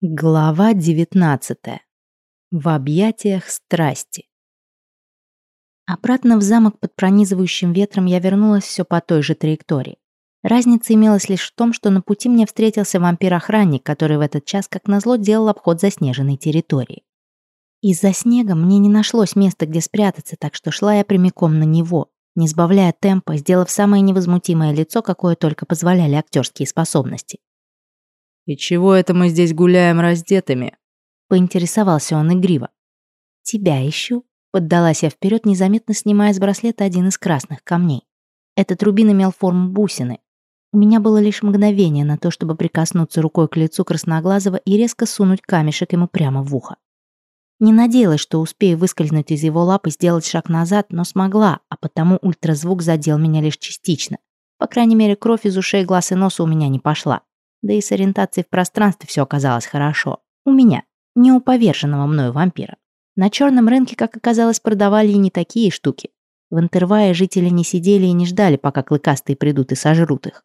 Глава 19. В объятиях страсти. Обратно в замок под пронизывающим ветром я вернулась все по той же траектории. Разница имелась лишь в том, что на пути мне встретился вампир-охранник, который в этот час, как назло, делал обход заснеженной территории. Из-за снега мне не нашлось места, где спрятаться, так что шла я прямиком на него, не сбавляя темпа, сделав самое невозмутимое лицо, какое только позволяли актерские способности. «И чего это мы здесь гуляем раздетыми?» Поинтересовался он игриво. «Тебя ищу», — поддалась я вперед, незаметно снимая с браслета один из красных камней. Этот рубин имел форму бусины. У меня было лишь мгновение на то, чтобы прикоснуться рукой к лицу Красноглазого и резко сунуть камешек ему прямо в ухо. Не надеялась, что успею выскользнуть из его лап и сделать шаг назад, но смогла, а потому ультразвук задел меня лишь частично. По крайней мере, кровь из ушей, глаз и носа у меня не пошла. Да и с ориентацией в пространстве все оказалось хорошо. У меня, не у поверженного мною вампира. На черном рынке, как оказалось, продавали и не такие штуки. В интервае жители не сидели и не ждали, пока клыкастые придут и сожрут их.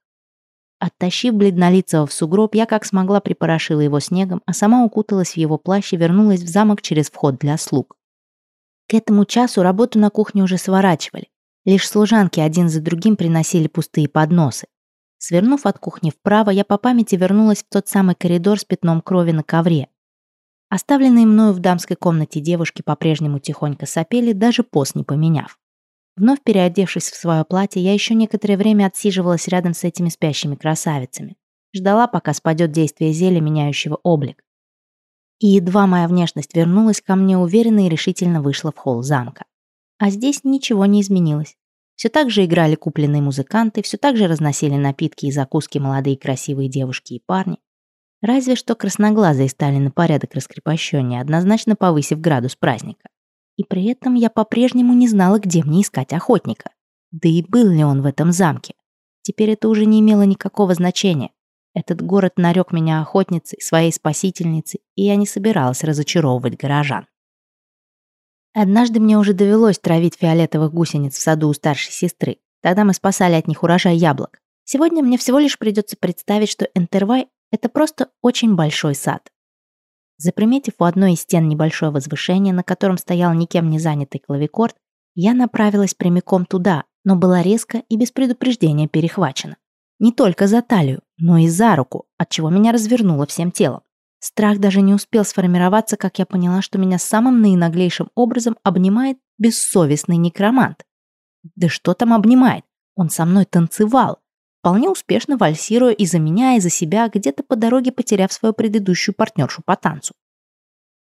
Оттащив бледнолицего в сугроб, я как смогла припорошила его снегом, а сама укуталась в его плащ и вернулась в замок через вход для слуг. К этому часу работу на кухне уже сворачивали. Лишь служанки один за другим приносили пустые подносы. Свернув от кухни вправо, я по памяти вернулась в тот самый коридор с пятном крови на ковре. Оставленные мною в дамской комнате девушки по-прежнему тихонько сопели, даже пост не поменяв. Вновь переодевшись в свое платье, я еще некоторое время отсиживалась рядом с этими спящими красавицами. Ждала, пока спадет действие зелья, меняющего облик. И едва моя внешность вернулась ко мне, уверенно и решительно вышла в холл замка. А здесь ничего не изменилось. Все так же играли купленные музыканты, все так же разносили напитки и закуски молодые красивые девушки и парни. Разве что красноглазые стали на порядок раскрепощеннее, однозначно повысив градус праздника. И при этом я по-прежнему не знала, где мне искать охотника. Да и был ли он в этом замке. Теперь это уже не имело никакого значения. Этот город нарек меня охотницей, своей спасительницей, и я не собиралась разочаровывать горожан. Однажды мне уже довелось травить фиолетовых гусениц в саду у старшей сестры. Тогда мы спасали от них урожай яблок. Сегодня мне всего лишь придется представить, что Энтервай — это просто очень большой сад. Заприметив у одной из стен небольшое возвышение, на котором стоял никем не занятый клавикорд, я направилась прямиком туда, но была резко и без предупреждения перехвачена. Не только за талию, но и за руку, от чего меня развернуло всем телом. Страх даже не успел сформироваться, как я поняла, что меня самым наинаглейшим образом обнимает бессовестный некромант. Да что там обнимает? Он со мной танцевал, вполне успешно вальсируя и за меня, и за себя, где-то по дороге потеряв свою предыдущую партнершу по танцу.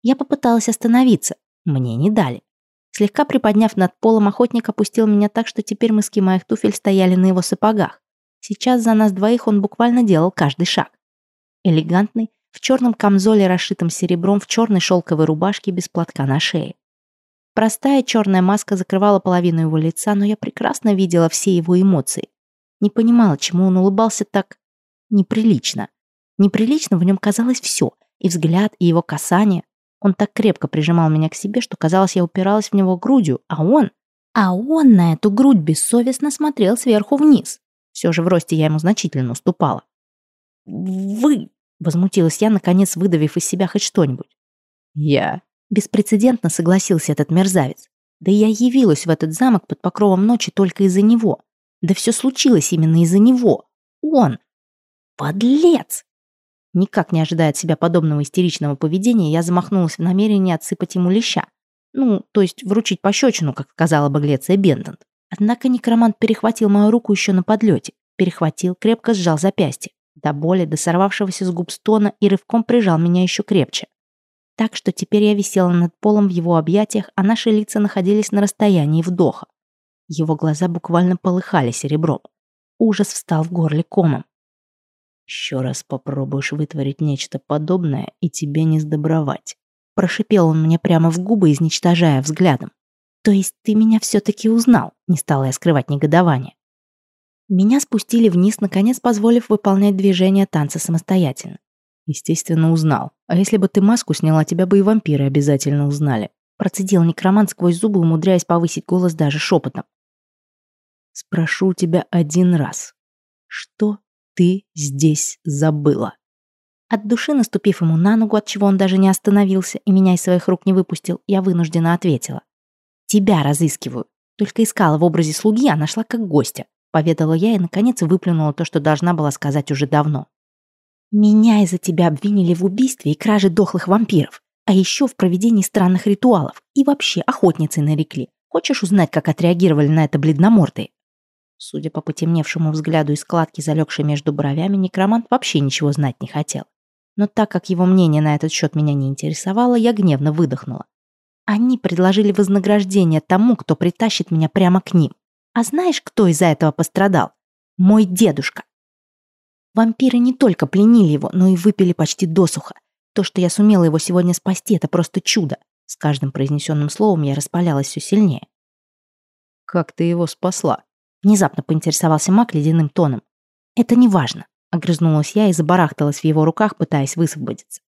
Я попыталась остановиться, мне не дали. Слегка приподняв над полом, охотник опустил меня так, что теперь мыски моих туфель стояли на его сапогах. Сейчас за нас двоих он буквально делал каждый шаг. Элегантный, в черном камзоле, расшитом серебром, в черной шелковой рубашке без платка на шее. Простая черная маска закрывала половину его лица, но я прекрасно видела все его эмоции. Не понимала, чему он улыбался так неприлично. Неприлично в нем казалось все, и взгляд, и его касание. Он так крепко прижимал меня к себе, что казалось, я упиралась в него грудью, а он... А он на эту грудь бессовестно смотрел сверху вниз. Все же в росте я ему значительно уступала. «Вы...» Возмутилась я, наконец выдавив из себя хоть что-нибудь. «Я...» Беспрецедентно согласился этот мерзавец. Да я явилась в этот замок под покровом ночи только из-за него. Да все случилось именно из-за него. Он... Подлец! Никак не ожидая от себя подобного истеричного поведения, я замахнулась в намерении отсыпать ему леща. Ну, то есть вручить пощечину, как сказала бы Глеция Бендент. Однако некромант перехватил мою руку еще на подлете. Перехватил, крепко сжал запястье до боли, до сорвавшегося с губ стона и рывком прижал меня еще крепче. Так что теперь я висела над полом в его объятиях, а наши лица находились на расстоянии вдоха. Его глаза буквально полыхали серебром. Ужас встал в горле комом. «Еще раз попробуешь вытворить нечто подобное, и тебе не сдобровать». Прошипел он мне прямо в губы, изничтожая взглядом. «То есть ты меня все-таки узнал?» Не стала я скрывать негодование. Меня спустили вниз, наконец позволив выполнять движения танца самостоятельно. Естественно, узнал. А если бы ты маску сняла, тебя бы и вампиры обязательно узнали. Процедил некромант сквозь зубы, умудряясь повысить голос даже шепотом. Спрошу тебя один раз. Что ты здесь забыла? От души наступив ему на ногу, от чего он даже не остановился и меня из своих рук не выпустил, я вынуждена ответила. «Тебя разыскиваю. Только искала в образе слуги, а нашла как гостя», поведала я и, наконец, выплюнула то, что должна была сказать уже давно. «Меня из-за тебя обвинили в убийстве и краже дохлых вампиров, а еще в проведении странных ритуалов и вообще охотницей нарекли. Хочешь узнать, как отреагировали на это бледномордые?» Судя по потемневшему взгляду и складке, залегшей между бровями, некромант вообще ничего знать не хотел. Но так как его мнение на этот счет меня не интересовало, я гневно выдохнула. Они предложили вознаграждение тому, кто притащит меня прямо к ним. А знаешь, кто из-за этого пострадал? Мой дедушка. Вампиры не только пленили его, но и выпили почти досуха. То, что я сумела его сегодня спасти, это просто чудо. С каждым произнесенным словом я распалялась все сильнее. «Как ты его спасла?» Внезапно поинтересовался Мак ледяным тоном. «Это не важно», — огрызнулась я и забарахталась в его руках, пытаясь высвободиться.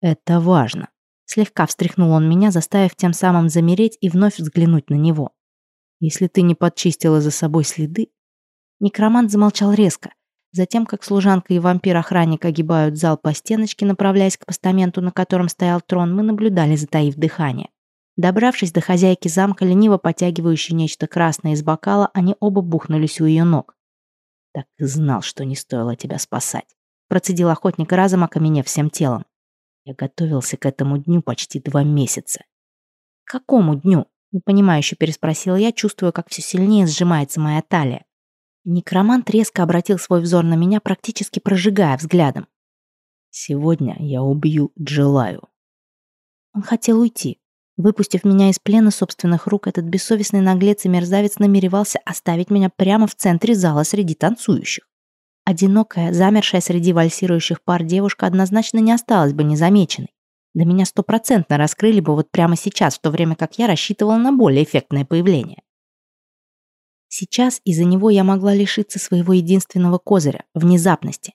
«Это важно», — слегка встряхнул он меня, заставив тем самым замереть и вновь взглянуть на него. «Если ты не подчистила за собой следы...» Некромант замолчал резко. Затем, как служанка и вампир-охранник огибают зал по стеночке, направляясь к постаменту, на котором стоял трон, мы наблюдали, затаив дыхание. Добравшись до хозяйки замка, лениво потягивающей нечто красное из бокала, они оба бухнулись у ее ног. «Так и знал, что не стоило тебя спасать», — процедил охотник разом, окаменев всем телом. «Я готовился к этому дню почти два месяца». «К какому дню?» — непонимающе переспросила я, чувствуя, как все сильнее сжимается моя талия. Некромант резко обратил свой взор на меня, практически прожигая взглядом. «Сегодня я убью Джилаю». Он хотел уйти, Выпустив меня из плена собственных рук, этот бессовестный наглец и мерзавец намеревался оставить меня прямо в центре зала среди танцующих. Одинокая, замершая среди вальсирующих пар девушка однозначно не осталась бы незамеченной. Да меня стопроцентно раскрыли бы вот прямо сейчас, в то время как я рассчитывала на более эффектное появление. Сейчас из-за него я могла лишиться своего единственного козыря — внезапности.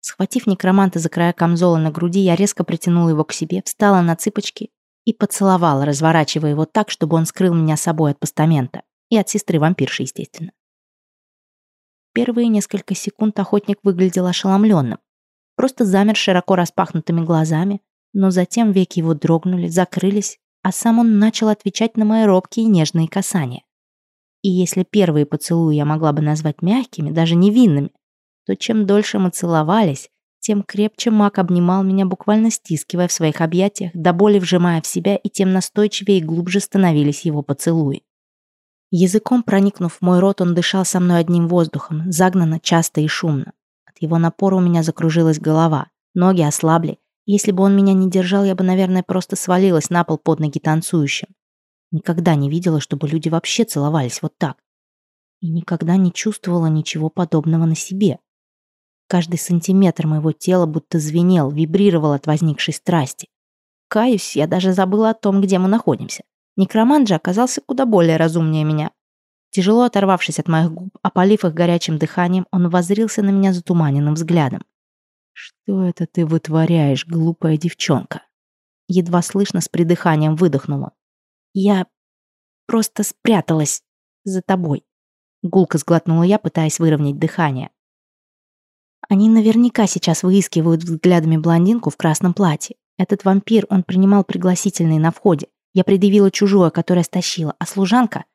Схватив некроманта за края камзола на груди, я резко притянула его к себе, встала на цыпочки и поцеловал, разворачивая его так, чтобы он скрыл меня собой от постамента. И от сестры-вампирши, естественно. Первые несколько секунд охотник выглядел ошеломленным. Просто замер широко распахнутыми глазами, но затем веки его дрогнули, закрылись, а сам он начал отвечать на мои робкие нежные касания. И если первые поцелуи я могла бы назвать мягкими, даже невинными, то чем дольше мы целовались, тем крепче маг обнимал меня, буквально стискивая в своих объятиях, до боли вжимая в себя, и тем настойчивее и глубже становились его поцелуи. Языком проникнув в мой рот, он дышал со мной одним воздухом, загнанно, часто и шумно. От его напора у меня закружилась голова, ноги ослабли. Если бы он меня не держал, я бы, наверное, просто свалилась на пол под ноги танцующим. Никогда не видела, чтобы люди вообще целовались вот так. И никогда не чувствовала ничего подобного на себе. Каждый сантиметр моего тела будто звенел, вибрировал от возникшей страсти. Каюсь, я даже забыла о том, где мы находимся. Некромант же оказался куда более разумнее меня. Тяжело оторвавшись от моих губ, опалив их горячим дыханием, он воззрился на меня затуманенным взглядом. «Что это ты вытворяешь, глупая девчонка?» Едва слышно с придыханием выдохнула. «Я просто спряталась за тобой». Гулко сглотнула я, пытаясь выровнять дыхание. Они наверняка сейчас выискивают взглядами блондинку в красном платье. Этот вампир, он принимал пригласительные на входе. Я предъявила чужое, которое стащила, а служанка...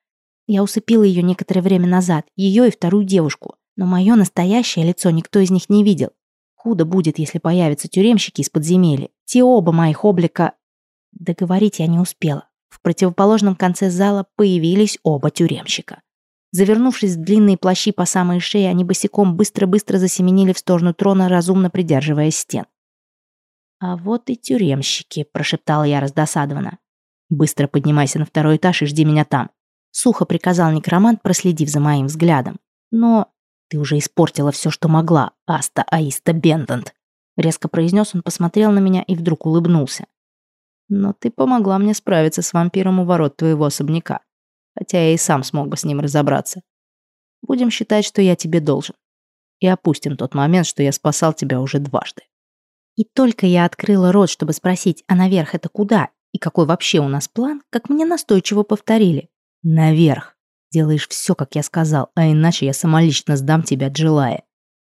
Я усыпила ее некоторое время назад, ее и вторую девушку. Но мое настоящее лицо никто из них не видел. Худо будет, если появятся тюремщики из подземелья. Те оба моих облика... Договорить я не успела. В противоположном конце зала появились оба тюремщика. Завернувшись в длинные плащи по самой шее, они босиком быстро-быстро засеменили в сторону трона, разумно придерживаясь стен. «А вот и тюремщики», — прошептала я раздосадованно. «Быстро поднимайся на второй этаж и жди меня там», — сухо приказал некромант, проследив за моим взглядом. «Но ты уже испортила все, что могла, Аста Аиста Бендант», — резко произнес он, посмотрел на меня и вдруг улыбнулся. «Но ты помогла мне справиться с вампиром у ворот твоего особняка хотя я и сам смог бы с ним разобраться. Будем считать, что я тебе должен. И опустим тот момент, что я спасал тебя уже дважды. И только я открыла рот, чтобы спросить, а наверх это куда? И какой вообще у нас план, как мне настойчиво повторили. Наверх. Делаешь все, как я сказал, а иначе я самолично сдам тебя, Джилая.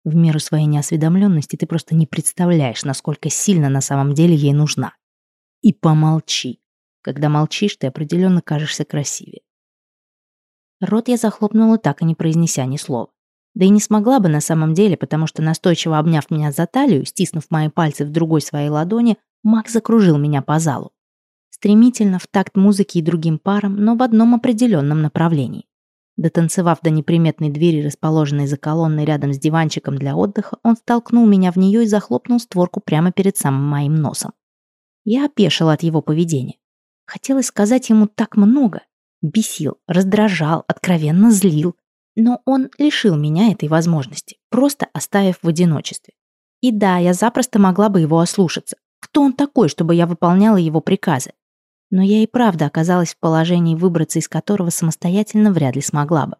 В меру своей неосведомленности ты просто не представляешь, насколько сильно на самом деле ей нужна. И помолчи. Когда молчишь, ты определенно кажешься красивее. Рот я захлопнула так и не произнеся ни слова. Да и не смогла бы на самом деле, потому что настойчиво обняв меня за талию, стиснув мои пальцы в другой своей ладони, Мак закружил меня по залу. Стремительно, в такт музыки и другим парам, но в одном определенном направлении. Дотанцевав до неприметной двери, расположенной за колонной рядом с диванчиком для отдыха, он столкнул меня в нее и захлопнул створку прямо перед самым моим носом. Я опешила от его поведения. Хотелось сказать ему так много. Бесил, раздражал, откровенно злил. Но он лишил меня этой возможности, просто оставив в одиночестве. И да, я запросто могла бы его ослушаться. Кто он такой, чтобы я выполняла его приказы? Но я и правда оказалась в положении, выбраться из которого самостоятельно вряд ли смогла бы.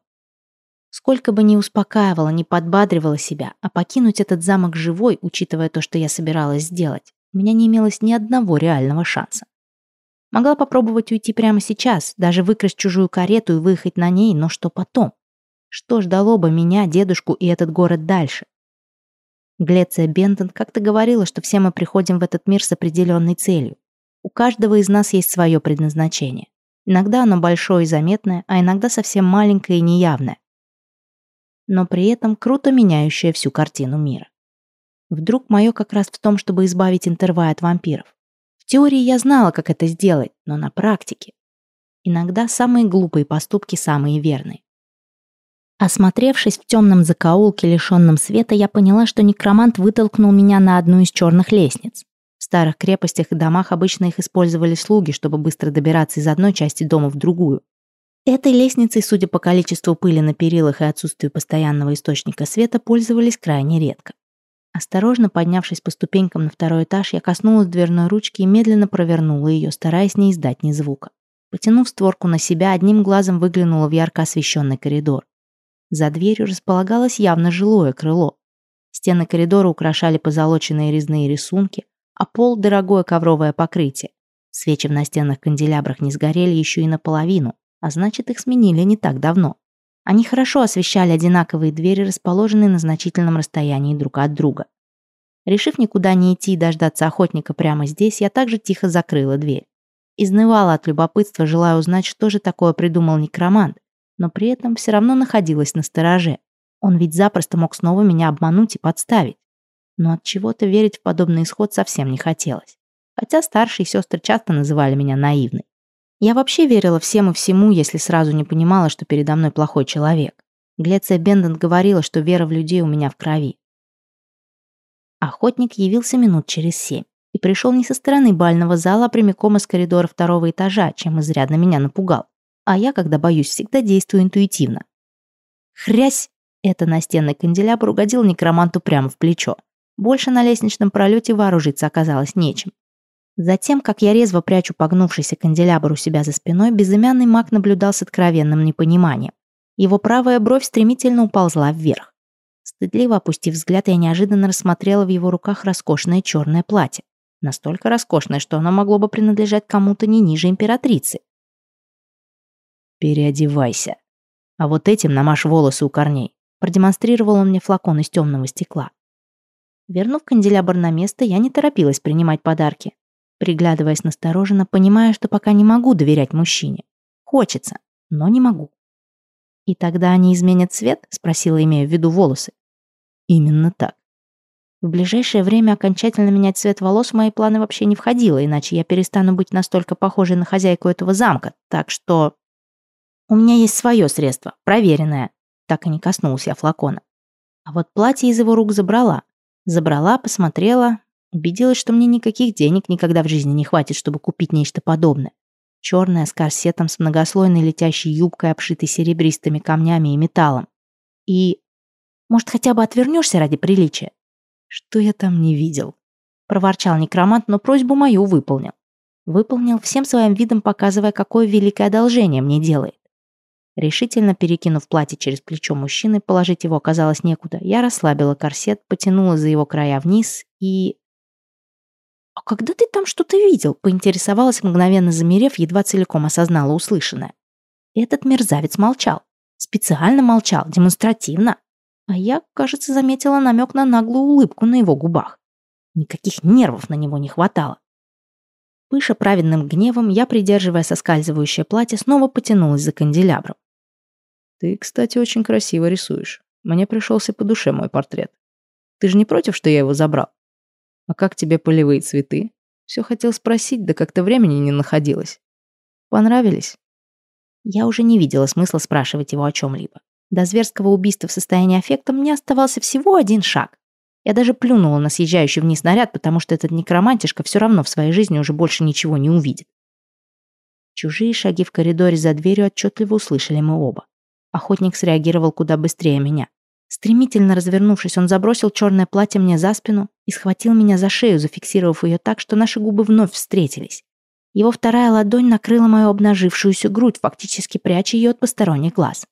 Сколько бы ни успокаивала, ни подбадривала себя, а покинуть этот замок живой, учитывая то, что я собиралась сделать, у меня не имелось ни одного реального шанса. Могла попробовать уйти прямо сейчас, даже выкрасть чужую карету и выехать на ней, но что потом? Что ждало бы меня, дедушку и этот город дальше? Глеция Бентон как-то говорила, что все мы приходим в этот мир с определенной целью. У каждого из нас есть свое предназначение. Иногда оно большое и заметное, а иногда совсем маленькое и неявное. Но при этом круто меняющее всю картину мира. Вдруг мое как раз в том, чтобы избавить Интервай от вампиров. В теории я знала, как это сделать, но на практике. Иногда самые глупые поступки самые верные. Осмотревшись в темном закоулке, лишенном света, я поняла, что некромант вытолкнул меня на одну из черных лестниц. В старых крепостях и домах обычно их использовали слуги, чтобы быстро добираться из одной части дома в другую. Этой лестницей, судя по количеству пыли на перилах и отсутствию постоянного источника света, пользовались крайне редко. Осторожно поднявшись по ступенькам на второй этаж, я коснулась дверной ручки и медленно провернула ее, стараясь не издать ни звука. Потянув створку на себя, одним глазом выглянула в ярко освещенный коридор. За дверью располагалось явно жилое крыло. Стены коридора украшали позолоченные резные рисунки, а пол – дорогое ковровое покрытие. Свечи в настенных канделябрах не сгорели еще и наполовину, а значит, их сменили не так давно. Они хорошо освещали одинаковые двери, расположенные на значительном расстоянии друг от друга. Решив никуда не идти и дождаться охотника прямо здесь, я также тихо закрыла дверь. Изнывала от любопытства, желая узнать, что же такое придумал некромант, но при этом все равно находилась на стороже. Он ведь запросто мог снова меня обмануть и подставить но от чего-то верить в подобный исход совсем не хотелось. Хотя старшие сестры часто называли меня наивной. Я вообще верила всем и всему, если сразу не понимала, что передо мной плохой человек. Глеция Бенден говорила, что вера в людей у меня в крови. Охотник явился минут через семь и пришел не со стороны бального зала, а прямиком из коридора второго этажа, чем изрядно меня напугал. А я, когда боюсь, всегда действую интуитивно. Хрясь! Это настенный канделябр угодил некроманту прямо в плечо. Больше на лестничном пролете вооружиться оказалось нечем. Затем, как я резво прячу погнувшийся канделябр у себя за спиной, безымянный маг наблюдал с откровенным непониманием. Его правая бровь стремительно уползла вверх. Стыдливо опустив взгляд, я неожиданно рассмотрела в его руках роскошное черное платье. Настолько роскошное, что оно могло бы принадлежать кому-то не ниже императрицы. «Переодевайся. А вот этим намажь волосы у корней», продемонстрировал он мне флакон из темного стекла. Вернув канделябр на место, я не торопилась принимать подарки, приглядываясь настороженно, понимая, что пока не могу доверять мужчине. Хочется, но не могу. «И тогда они изменят цвет?» — спросила, имея в виду волосы. «Именно так. В ближайшее время окончательно менять цвет волос в мои планы вообще не входило, иначе я перестану быть настолько похожей на хозяйку этого замка. Так что... У меня есть свое средство, проверенное. Так и не коснулся я флакона. А вот платье из его рук забрала. Забрала, посмотрела, убедилась, что мне никаких денег никогда в жизни не хватит, чтобы купить нечто подобное. Черная с корсетом с многослойной летящей юбкой, обшитой серебристыми камнями и металлом. И... Может, хотя бы отвернешься ради приличия? Что я там не видел? Проворчал некромант, но просьбу мою выполнил. Выполнил всем своим видом, показывая, какое великое одолжение мне делает. Решительно перекинув платье через плечо мужчины, положить его оказалось некуда. Я расслабила корсет, потянула за его края вниз и... «А когда ты там что-то видел?» — поинтересовалась, мгновенно замерев, едва целиком осознала услышанное. Этот мерзавец молчал. Специально молчал, демонстративно. А я, кажется, заметила намек на наглую улыбку на его губах. Никаких нервов на него не хватало. Пыша праведным гневом, я, придерживая соскальзывающее платье, снова потянулась за канделябром. «Ты, кстати, очень красиво рисуешь. Мне пришелся по душе мой портрет. Ты же не против, что я его забрал? А как тебе полевые цветы? Все хотел спросить, да как-то времени не находилось. Понравились?» Я уже не видела смысла спрашивать его о чем-либо. До зверского убийства в состоянии аффекта мне оставался всего один шаг. Я даже плюнула на съезжающий вниз наряд, потому что этот некромантишка все равно в своей жизни уже больше ничего не увидит. Чужие шаги в коридоре за дверью отчетливо услышали мы оба. Охотник среагировал куда быстрее меня. Стремительно развернувшись, он забросил черное платье мне за спину и схватил меня за шею, зафиксировав ее так, что наши губы вновь встретились. Его вторая ладонь накрыла мою обнажившуюся грудь, фактически пряча ее от посторонних глаз.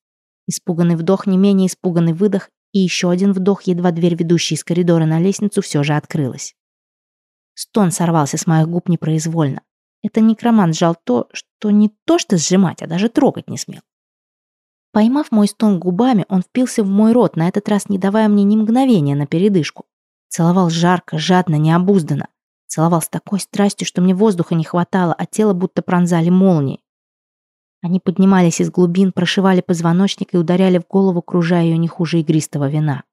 Испуганный вдох, не менее испуганный выдох, и еще один вдох, едва дверь, ведущая из коридора на лестницу, все же открылась. Стон сорвался с моих губ непроизвольно. Это некромант сжал то, что не то что сжимать, а даже трогать не смел. Поймав мой стон губами, он впился в мой рот, на этот раз не давая мне ни мгновения на передышку. Целовал жарко, жадно, необузданно. Целовал с такой страстью, что мне воздуха не хватало, а тело будто пронзали молнии. Они поднимались из глубин, прошивали позвоночник и ударяли в голову, кружая ее не хуже игристого вина.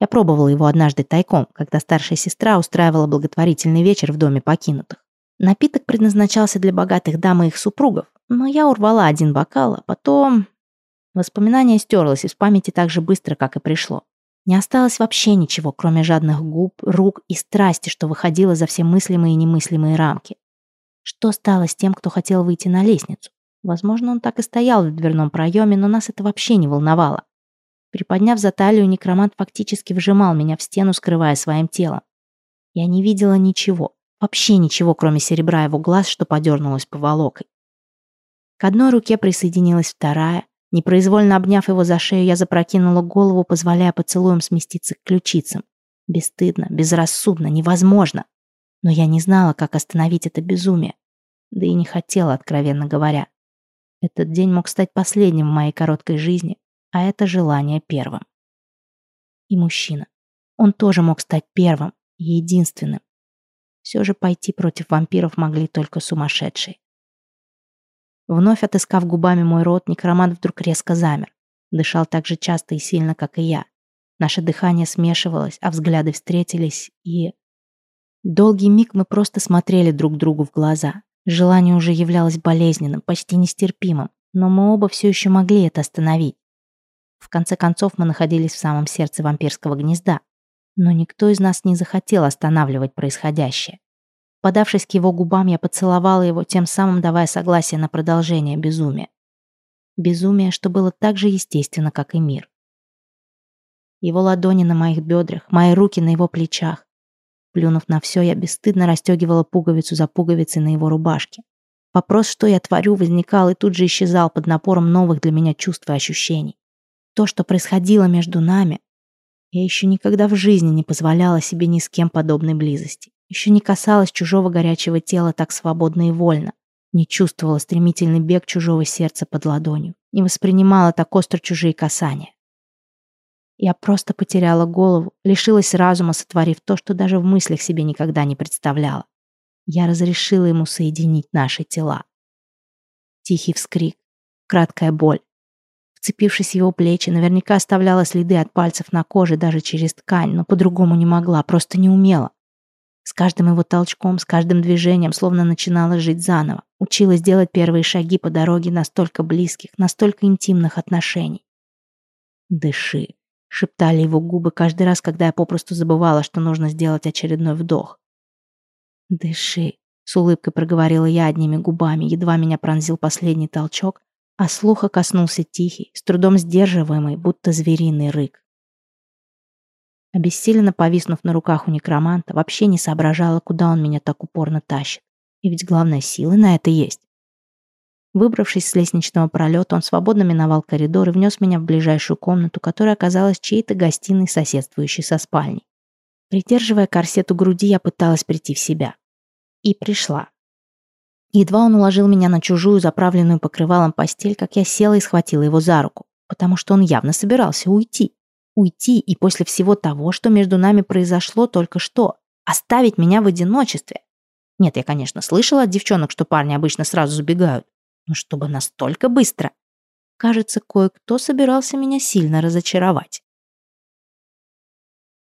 Я пробовала его однажды тайком, когда старшая сестра устраивала благотворительный вечер в доме покинутых. Напиток предназначался для богатых дам и их супругов, но я урвала один бокал, а потом... Воспоминание стерлось из памяти так же быстро, как и пришло. Не осталось вообще ничего, кроме жадных губ, рук и страсти, что выходило за все мыслимые и немыслимые рамки. Что стало с тем, кто хотел выйти на лестницу? Возможно, он так и стоял в дверном проеме, но нас это вообще не волновало. Приподняв за талию, некромант фактически вжимал меня в стену, скрывая своим телом. Я не видела ничего, вообще ничего, кроме серебра его глаз, что подернулось поволокой. К одной руке присоединилась вторая. Непроизвольно обняв его за шею, я запрокинула голову, позволяя поцелуем сместиться к ключицам. Бесстыдно, безрассудно, невозможно. Но я не знала, как остановить это безумие. Да и не хотела, откровенно говоря. Этот день мог стать последним в моей короткой жизни, а это желание первым. И мужчина. Он тоже мог стать первым и единственным. Все же пойти против вампиров могли только сумасшедшие. Вновь отыскав губами мой рот, некромант вдруг резко замер. Дышал так же часто и сильно, как и я. Наше дыхание смешивалось, а взгляды встретились, и... Долгий миг мы просто смотрели друг другу в глаза, Желание уже являлось болезненным, почти нестерпимым, но мы оба все еще могли это остановить. В конце концов, мы находились в самом сердце вампирского гнезда, но никто из нас не захотел останавливать происходящее. Подавшись к его губам, я поцеловала его, тем самым давая согласие на продолжение безумия. Безумие, что было так же естественно, как и мир. Его ладони на моих бедрах, мои руки на его плечах, Плюнув на все, я бесстыдно расстегивала пуговицу за пуговицей на его рубашке. Вопрос, что я творю, возникал и тут же исчезал под напором новых для меня чувств и ощущений. То, что происходило между нами, я еще никогда в жизни не позволяла себе ни с кем подобной близости. Еще не касалась чужого горячего тела так свободно и вольно. Не чувствовала стремительный бег чужого сердца под ладонью. Не воспринимала так остро чужие касания. Я просто потеряла голову, лишилась разума, сотворив то, что даже в мыслях себе никогда не представляла. Я разрешила ему соединить наши тела. Тихий вскрик, краткая боль. Вцепившись в его плечи, наверняка оставляла следы от пальцев на коже даже через ткань, но по-другому не могла, просто не умела. С каждым его толчком, с каждым движением словно начинала жить заново. Училась делать первые шаги по дороге настолько близких, настолько интимных отношений. «Дыши», шептали его губы каждый раз, когда я попросту забывала, что нужно сделать очередной вдох. «Дыши», — с улыбкой проговорила я одними губами, едва меня пронзил последний толчок, а слуха коснулся тихий, с трудом сдерживаемый, будто звериный рык. Обессиленно повиснув на руках у некроманта, вообще не соображала, куда он меня так упорно тащит. И ведь главное, силы на это есть. Выбравшись с лестничного пролета, он свободно миновал коридор и внес меня в ближайшую комнату, которая оказалась чьей-то гостиной, соседствующей со спальней. Придерживая корсет у груди, я пыталась прийти в себя. И пришла. Едва он уложил меня на чужую, заправленную покрывалом постель, как я села и схватила его за руку, потому что он явно собирался уйти. Уйти и после всего того, что между нами произошло только что, оставить меня в одиночестве. Нет, я, конечно, слышала от девчонок, что парни обычно сразу сбегают. Но чтобы настолько быстро. Кажется, кое-кто собирался меня сильно разочаровать.